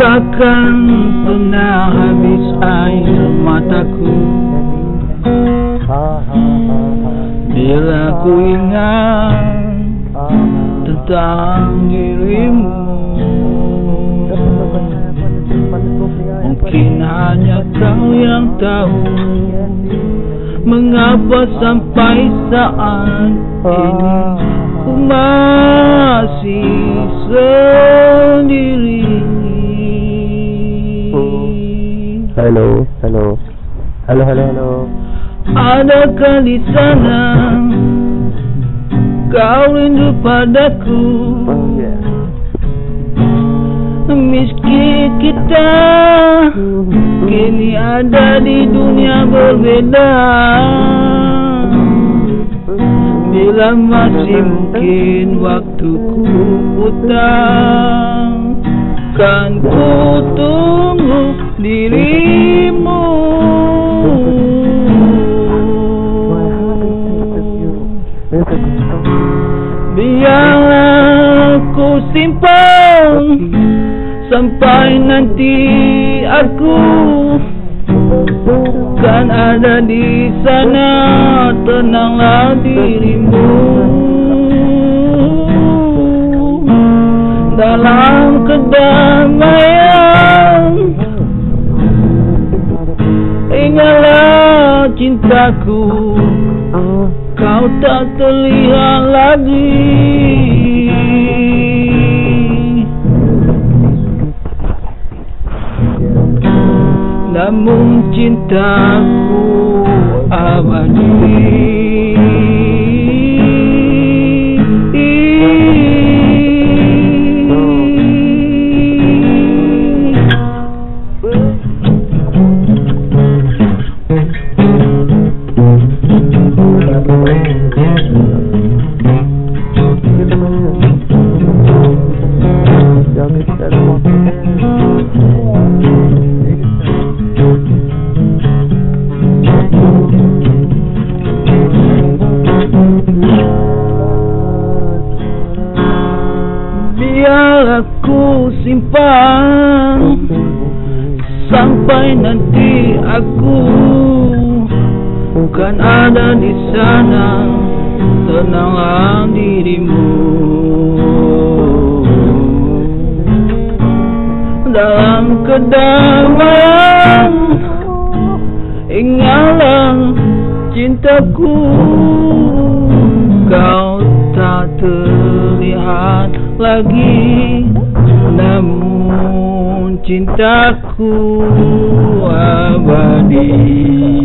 Takkan pernah habis air mataku. Bila ku ingat tentang dirimu Mungkin hanya kau yang tahu Mengapa sampai saat ini Ku masih sendiri Halo, halo. Halo, halo, halo. Adakah di sana Kau rindu padaku Oh yeah. Meski kita Kini ada di dunia berbeda Bila masih mungkin waktuku utang Kan ku tunggu dirimu. Biarlah ku simpan Sampai nanti aku Kan ada di sana. Tenanglah dirimu. Dalam kedamaian cintaku Kau tak terlihat lagi. Namun cintaku abadi Biar aku simpan Sampai nanti aku Bukan ada di sana Tenanglah dirimu Dalam kedamaian Ingatlah cintaku. Kau tak terlihat lagi Namun cintaku abadi